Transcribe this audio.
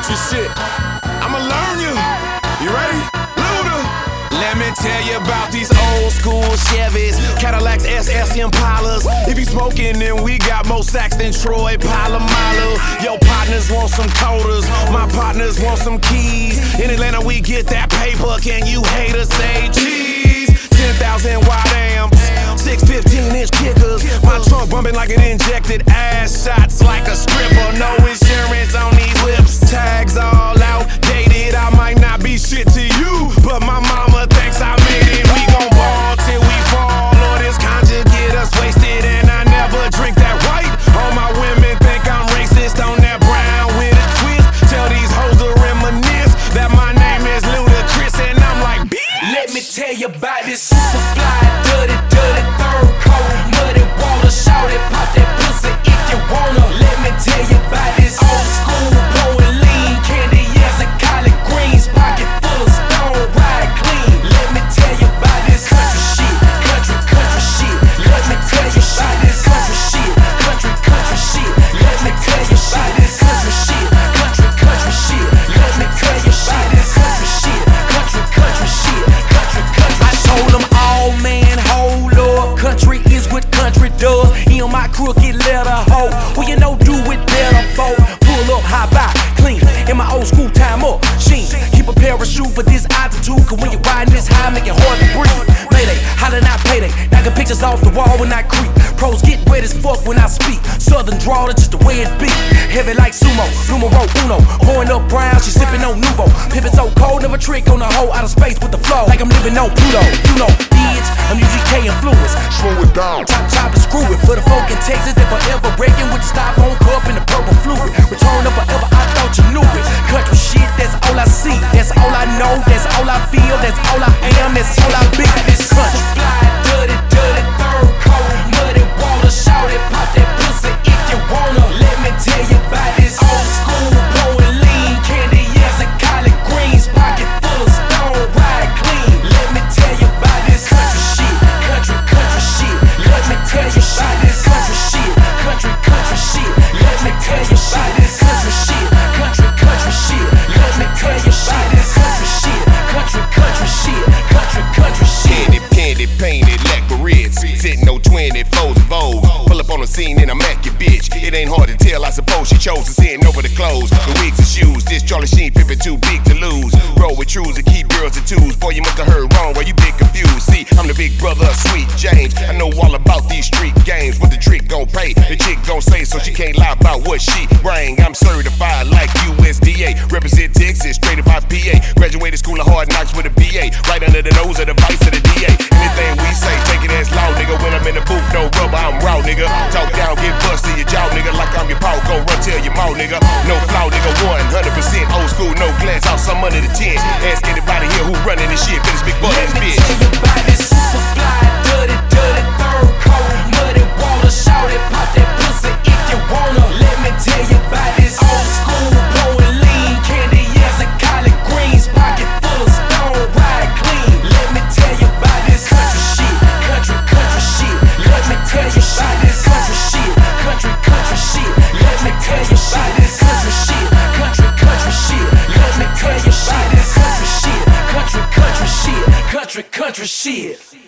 country shit. I'ma learn you. You ready? Luda. Let me tell you about these old school Chevys, Cadillacs, SS Impalas. If you smoking, then we got more sacks than Troy Polamalu. Your partners want some coders, my partners want some keys. In Atlanta, we get that paper. Can you haters say cheese? 10,000 wide amps, six 15 inch kickers. My trunk bumping like an injected ass shots like a Pictures off the wall when I creep. Pros get wet as fuck when I speak. Southern drawl, that's just the way it be. Heavy like sumo, numero uno. Pouring up brown, she sipping on Nuvo. Pivot so cold, never trick on the hoe out of space with the flow. Like I'm living on Pluto. You know, bitch, I'm UGK influence. Slow it down. Chop, chop, and screw it. For the folk in Texas that forever breaking with the styrofoam cup and the purple fluid. Return of forever, I thought you knew it. Sitting on 24 foes Vogue. Pull up on the scene and I'm at your bitch. It ain't hard to tell, I suppose she chose to send over the clothes, the wigs and shoes. This Charlie Sheen pimpin' too big to lose. Roll with trues and keep girls and twos. Boy, you must have heard wrong, well, you been confused. See, I'm the big brother of Sweet James. I know all about these street games. What the trick gon' pay, the chick gon' say, so she can't lie about what she bring. I'm certified like USDA. Represent Texas, straight up out PA. Graduated school of hard knocks with a BA. Right under the nose of the vice I'm raw, nigga. Talk down, get bust to your jaw, nigga. Like I'm your paw, go run tell your mouth, nigga. No flaw, nigga. 100% old school, no glance out some under the 10. Ask anybody here who running this shit, it's big butt bitch. Country shit.